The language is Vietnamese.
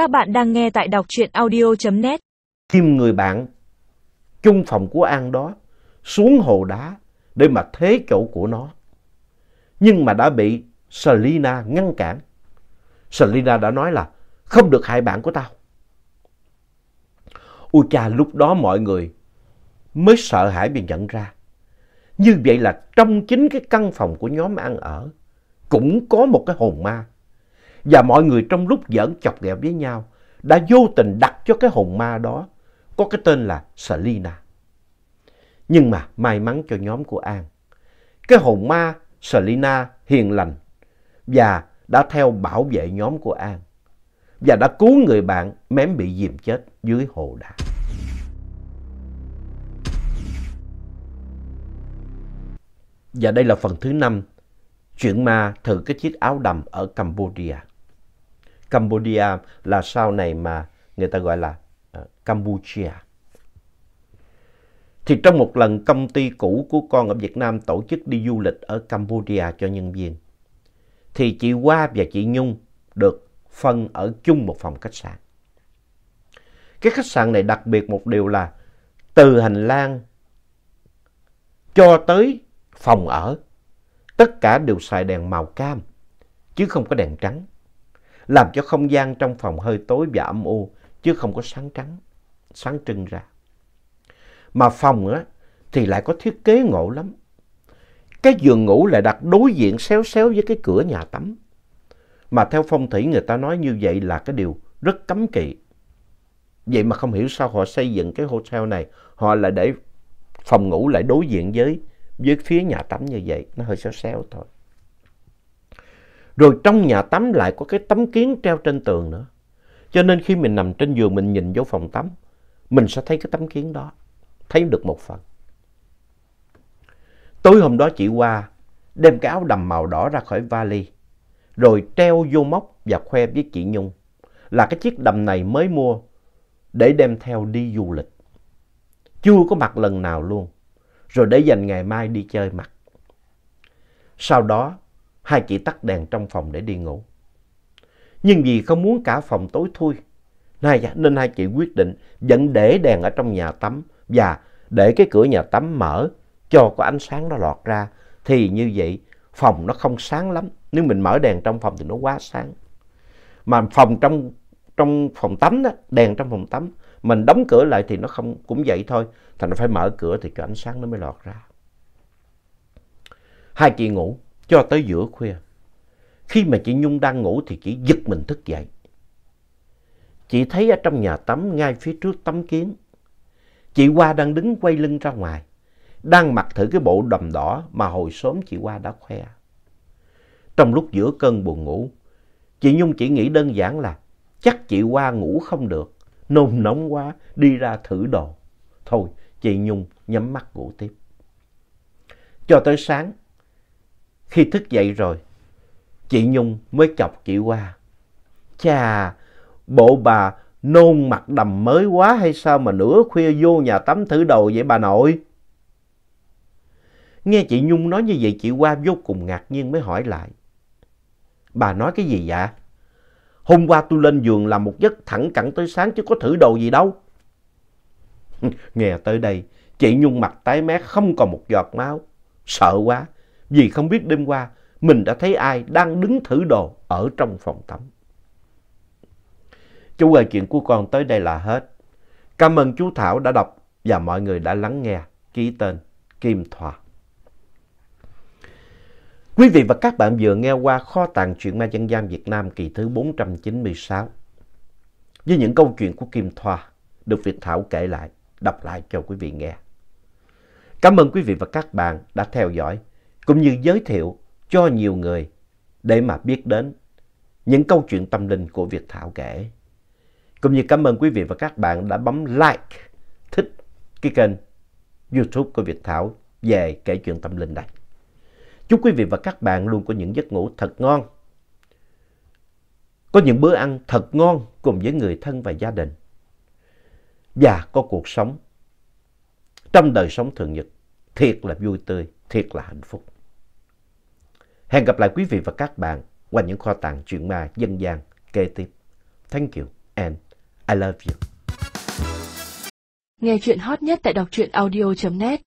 Các bạn đang nghe tại đọc truyện audio.net. Kim người bạn chung phòng của An đó xuống hồ đá để mà thế chỗ của nó. Nhưng mà đã bị Selina ngăn cản. Selina đã nói là không được hại bạn của tao. Ôi cha, lúc đó mọi người mới sợ hãi bị nhận ra. Như vậy là trong chính cái căn phòng của nhóm An ở cũng có một cái hồn ma. Và mọi người trong lúc giỡn chọc ghẹo với nhau đã vô tình đặt cho cái hồn ma đó có cái tên là Selina. Nhưng mà may mắn cho nhóm của An. Cái hồn ma Selina hiền lành và đã theo bảo vệ nhóm của An và đã cứu người bạn mém bị dìm chết dưới hồ đá. Và đây là phần thứ năm, chuyện ma thử cái chiếc áo đầm ở Cambodia. Cambodia là sau này mà người ta gọi là uh, Campuchia. Thì trong một lần công ty cũ của con ở Việt Nam tổ chức đi du lịch ở Cambodia cho nhân viên, thì chị Hoa và chị Nhung được phân ở chung một phòng khách sạn. Cái khách sạn này đặc biệt một điều là từ hành lang cho tới phòng ở, tất cả đều xài đèn màu cam, chứ không có đèn trắng. Làm cho không gian trong phòng hơi tối và âm u, chứ không có sáng trắng, sáng trưng ra. Mà phòng á, thì lại có thiết kế ngộ lắm. Cái giường ngủ lại đặt đối diện xéo xéo với cái cửa nhà tắm. Mà theo phong thủy người ta nói như vậy là cái điều rất cấm kỵ. Vậy mà không hiểu sao họ xây dựng cái hotel này, họ lại để phòng ngủ lại đối diện với, với phía nhà tắm như vậy. Nó hơi xéo xéo thôi. Rồi trong nhà tắm lại có cái tấm kiến treo trên tường nữa. Cho nên khi mình nằm trên giường mình nhìn vô phòng tắm, mình sẽ thấy cái tấm kiến đó, thấy được một phần. Tối hôm đó chị qua đem cái áo đầm màu đỏ ra khỏi vali, rồi treo vô móc và khoe với chị Nhung là cái chiếc đầm này mới mua để đem theo đi du lịch. Chưa có mặc lần nào luôn, rồi để dành ngày mai đi chơi mặc. Sau đó, hai chị tắt đèn trong phòng để đi ngủ. Nhưng vì không muốn cả phòng tối thui, nên hai chị quyết định vẫn để đèn ở trong nhà tắm và để cái cửa nhà tắm mở cho có ánh sáng nó lọt ra. Thì như vậy phòng nó không sáng lắm. Nếu mình mở đèn trong phòng thì nó quá sáng. Mà phòng trong, trong phòng tắm đó, đèn trong phòng tắm, mình đóng cửa lại thì nó không cũng vậy thôi. Thành nó phải mở cửa thì cho ánh sáng nó mới lọt ra. Hai chị ngủ cho tới giữa khuya. Khi mà chị Nhung đang ngủ thì chị giật mình thức dậy. Chị thấy ở trong nhà tắm ngay phía trước tấm kiến. Chị Hoa đang đứng quay lưng ra ngoài. Đang mặc thử cái bộ đầm đỏ mà hồi sớm chị Hoa đã khoe. Trong lúc giữa cơn buồn ngủ, chị Nhung chỉ nghĩ đơn giản là chắc chị Hoa ngủ không được. Nôn nóng quá, đi ra thử đồ. Thôi, chị Nhung nhắm mắt ngủ tiếp. Cho tới sáng, khi thức dậy rồi, chị Nhung mới chọc chị qua Chà, bộ bà nôn mặt đầm mới quá hay sao mà nửa khuya vô nhà tắm thử đồ vậy bà nội? Nghe chị Nhung nói như vậy chị Hoa vô cùng ngạc nhiên mới hỏi lại. Bà nói cái gì vậy? Hôm qua tôi lên giường làm một giấc thẳng cẳng tới sáng chứ có thử đồ gì đâu. Nghe tới đây, chị Nhung mặt tái mét không còn một giọt máu. Sợ quá, vì không biết đêm qua mình đã thấy ai đang đứng thử đồ ở trong phòng tắm. Chú ơi, chuyện của con tới đây là hết. Cảm ơn chú Thảo đã đọc và mọi người đã lắng nghe. Ký tên Kim Thoa. Quý vị và các bạn vừa nghe qua kho tàng truyện ma dân gian Việt Nam kỳ thứ 496 với những câu chuyện của Kim Thoa được Việt Thảo kể lại, đọc lại cho quý vị nghe. Cảm ơn quý vị và các bạn đã theo dõi cũng như giới thiệu cho nhiều người để mà biết đến những câu chuyện tâm linh của Việt Thảo kể. Cũng như cảm ơn quý vị và các bạn đã bấm like, thích cái kênh YouTube của Việt Thảo về kể chuyện tâm linh này. Chúc quý vị và các bạn luôn có những giấc ngủ thật ngon. Có những bữa ăn thật ngon cùng với người thân và gia đình. Và có cuộc sống trong đời sống thường nhật thiệt là vui tươi, thiệt là hạnh phúc. Hẹn gặp lại quý vị và các bạn qua những kho tàng truyện ma dân gian kế tiếp. Thank you and I love you. Nghe chuyện hot nhất tại đọc truyện audio.net